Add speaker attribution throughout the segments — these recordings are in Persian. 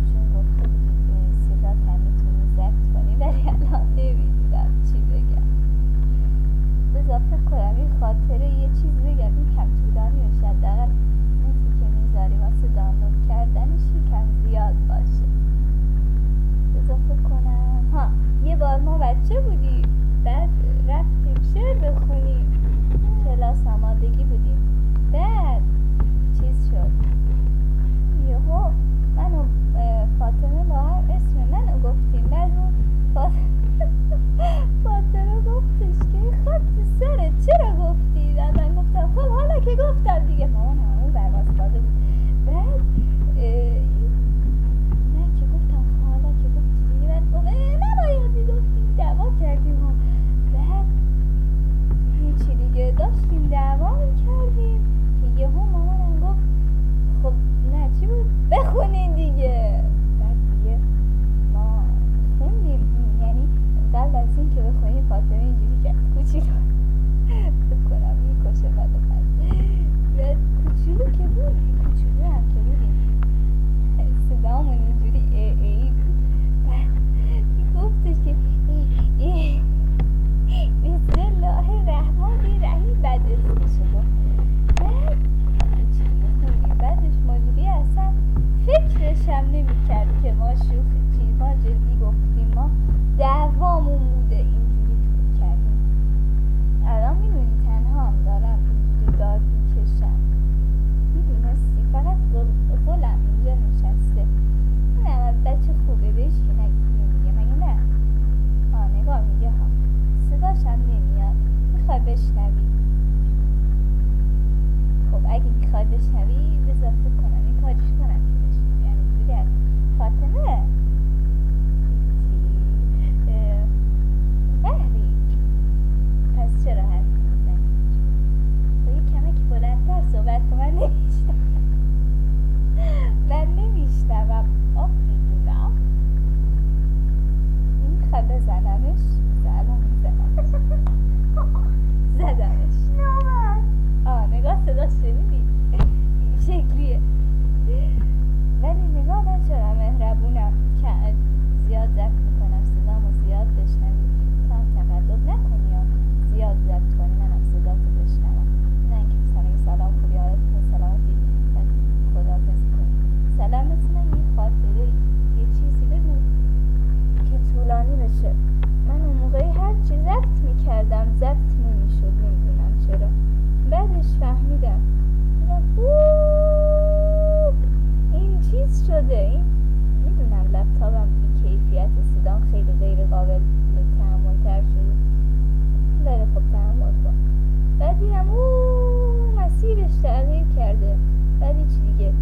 Speaker 1: بهشون گفته بودید به صدات هم ولی الان چی بگم. اضافه کنم این خاطره یه چیز بگم. این کم طولانی شد حداقل این که می‌ذاری واسه دانلود کردنش یکم Yeah, absolutely. بشنوی بذار فکر کنم. کرده ولی چی دیگه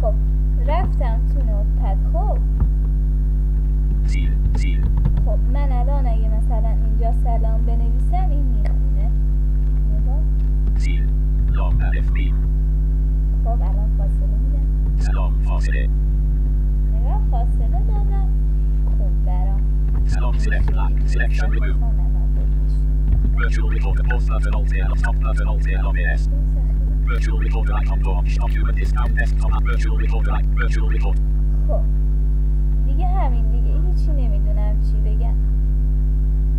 Speaker 1: خب رفتم تو نوتپد خب؟ خب من الان اگه مثلا اینجا سلام بنویسم این می‌خونه. خب الان فاصله میدم.
Speaker 2: سلام فاصله
Speaker 1: نگاه فاصله دادم. خب برام.
Speaker 2: سلام خب، سلام Virtual recorder plus lateral tail of top lateral tail of AS. Virtual recorder icon launch document is now desktop virtual recorder virtual recorder.
Speaker 1: خب دیگه همین دیگه هیچی نمی‌دونم چی بگم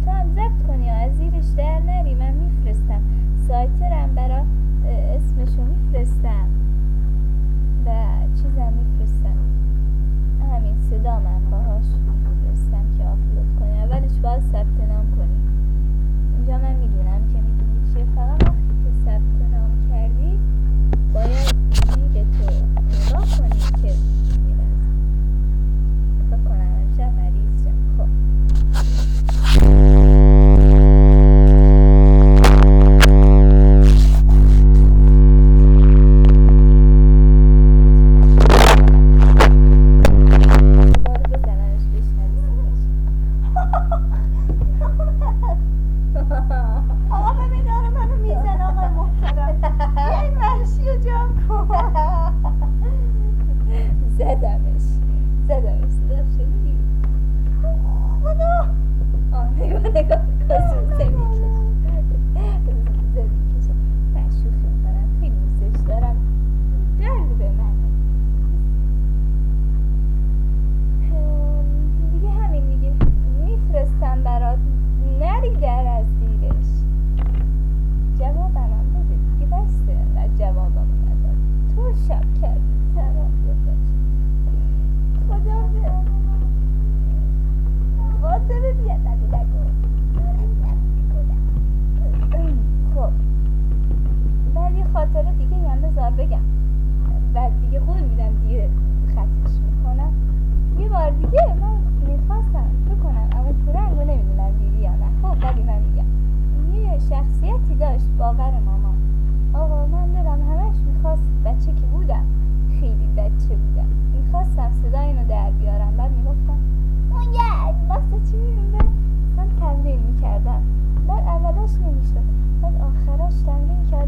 Speaker 1: تو هم زبط کنی یا از زیرش در نری من میفرستم سایترم برا اسمشو میفرستم و چیزم میفرستم همین صدامم باهاش میفرستم که آپلود کنی اولش باید ثبت نام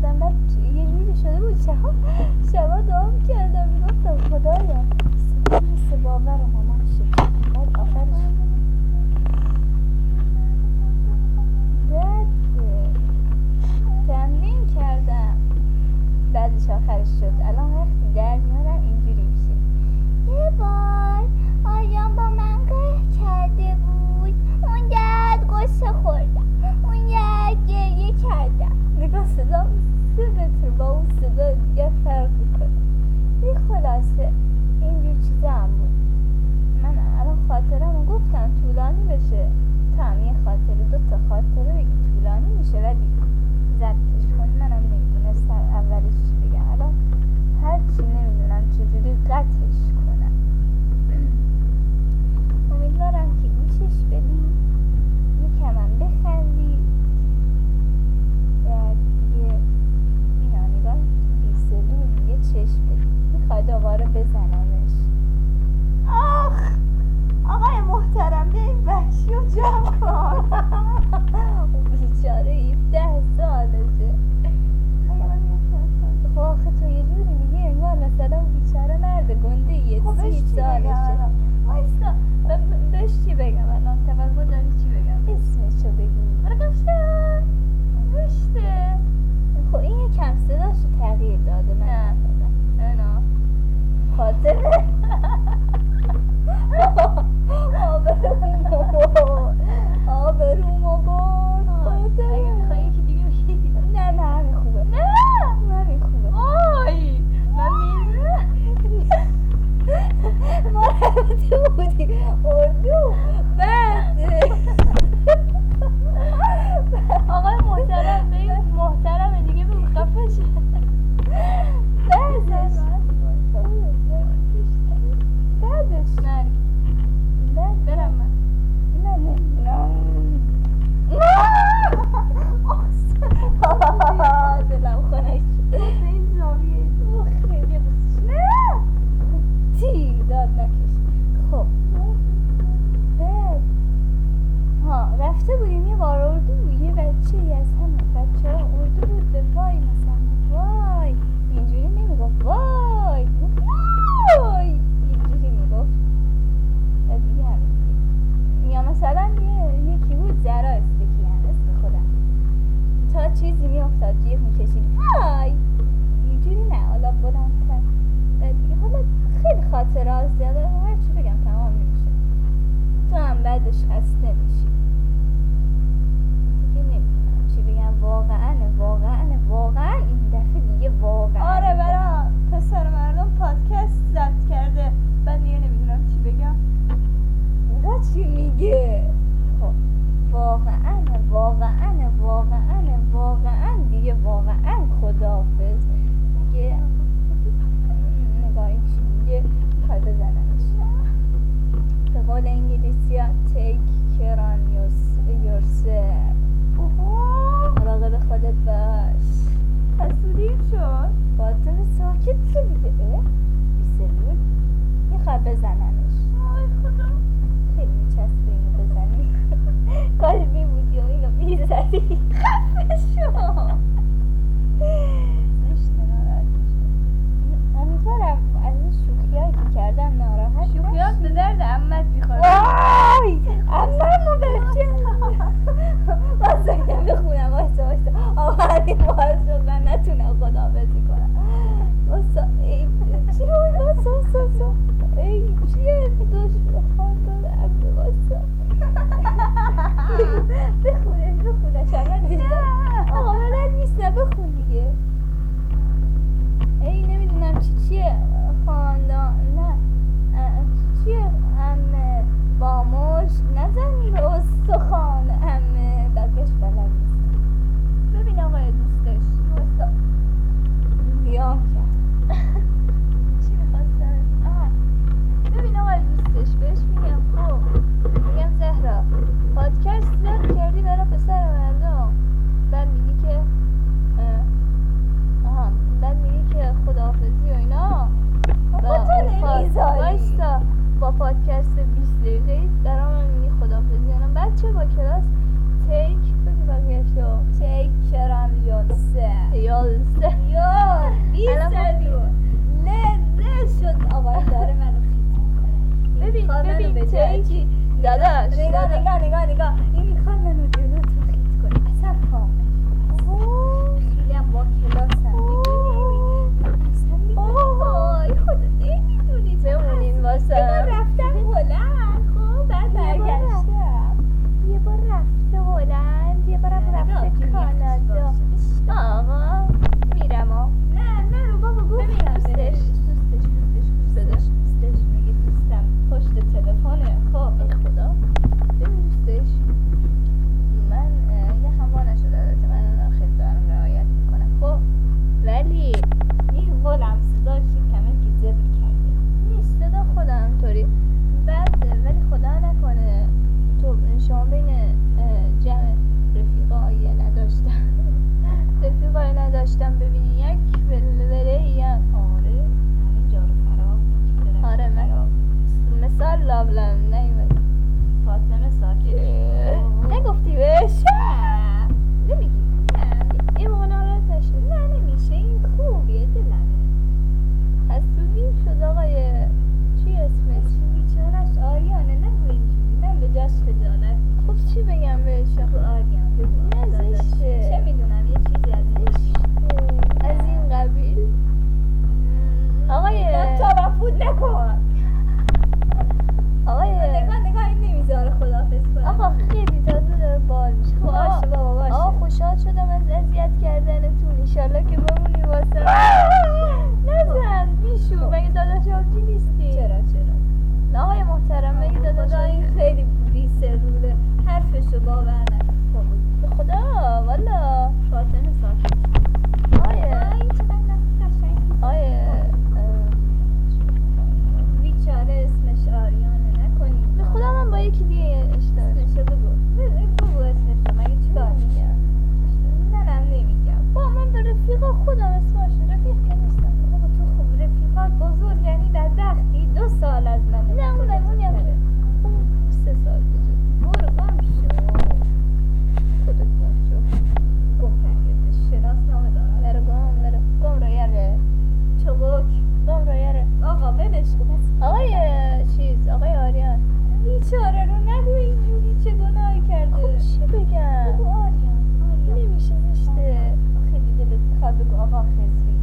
Speaker 1: کردم بعد یه جوری شده بود شبا شبا دعام کردم یا؟ خدایا مثل باور مامان شد. بعد آخرش بعد تمرین کردم. بعدش آخرش شد. الان وقتی در میارم اینجوری میشه.
Speaker 3: یه بار آریان با من قهر کرده بود. اون یاد گسه خوردم. اون یاد گریه کردم.
Speaker 1: صدا سر با اون صدا دیگه فرق می‌کنه. یه خلاصه اینجور چیزا هم بود. من الان خاطرمو گفتم طولانی بشه. تعمیه خاطر افتاد جیغ می‌کشید. های اینجوری نه حالا بلندتر دیگه حالا خیلی خاطرات زیاده. هرچی بگم تمام نمیشه. تو هم بعدش خسته میشی. دیگه نمی‌دونم چی بگم. واقعا واقعا واقعا این دفعه دیگه واقعا.
Speaker 4: آره برا پسر مردم پادکست ضبط کرده. بعد دیگه نمی‌دونم چی بگم.
Speaker 1: نگاه چی میگه؟ واقعا واقعا واقعا واقعا دیگه واقعا خدافز دیگه نگاهی چی میگه؟ می‌خوای بزنمش به قول انگلیسی ها take care on
Speaker 4: lecturers داشتم ببینی یک بلره یا
Speaker 1: آره. اینجا جارو خراب
Speaker 4: آره من مثال لابلم نیمه چی بگم؟
Speaker 1: نمیشه
Speaker 4: زشته. دیگه دلت
Speaker 1: می‌خواد بگو آقا
Speaker 4: خزری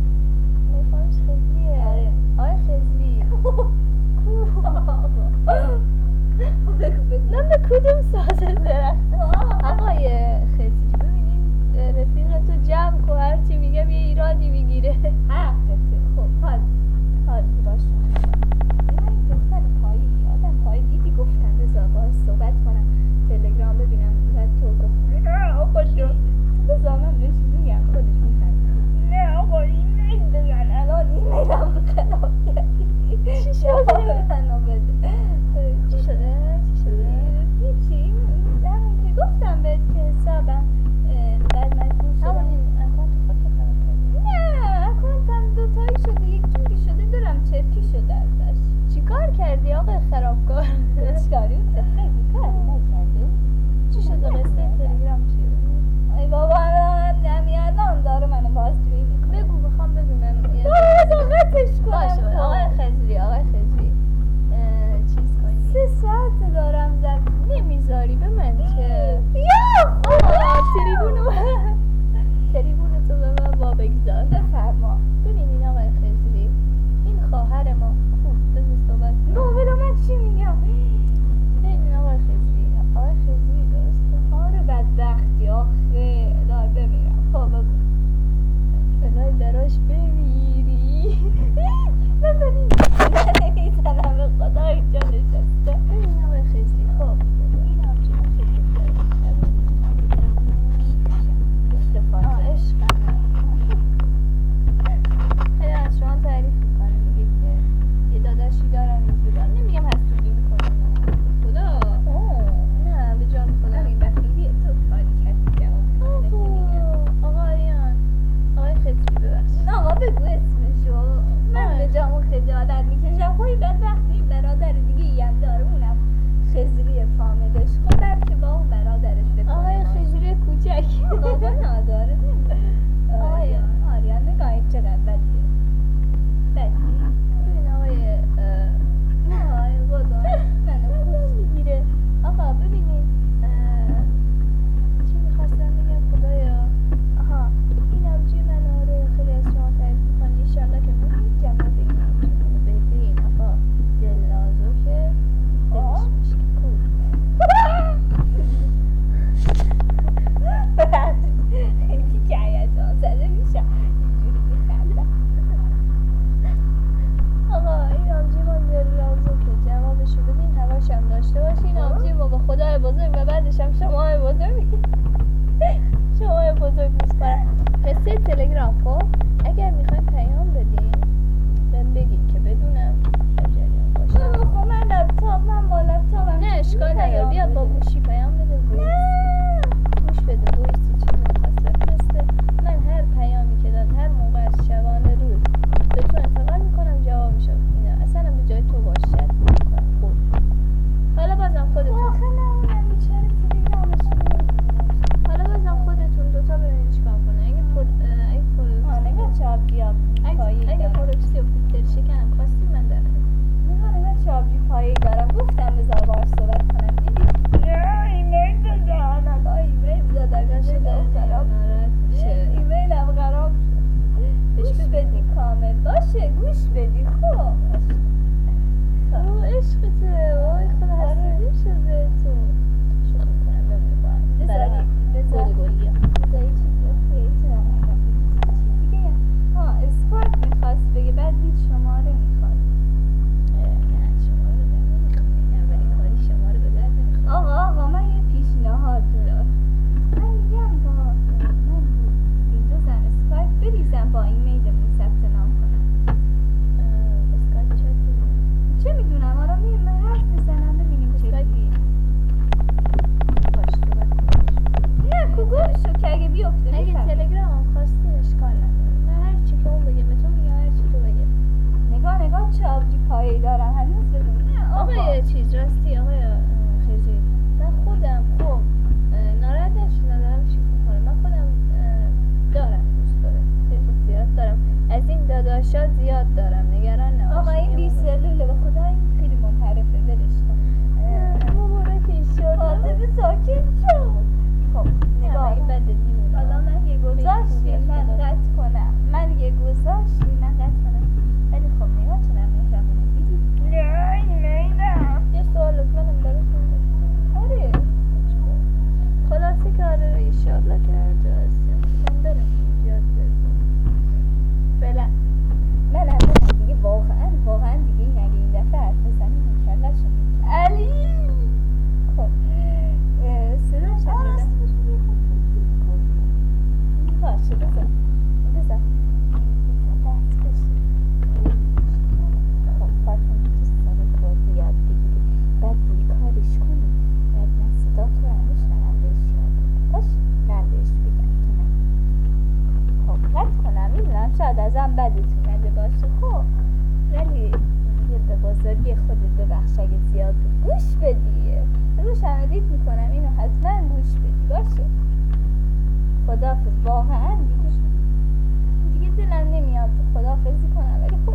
Speaker 1: Caribe
Speaker 4: não. سوی من
Speaker 1: قطع کنم ولی خب نگاه گوش بدی. باشه. خدافز واقعا دیگه دیگه دلم نمیاد. خدافزی کنم. ولی خب.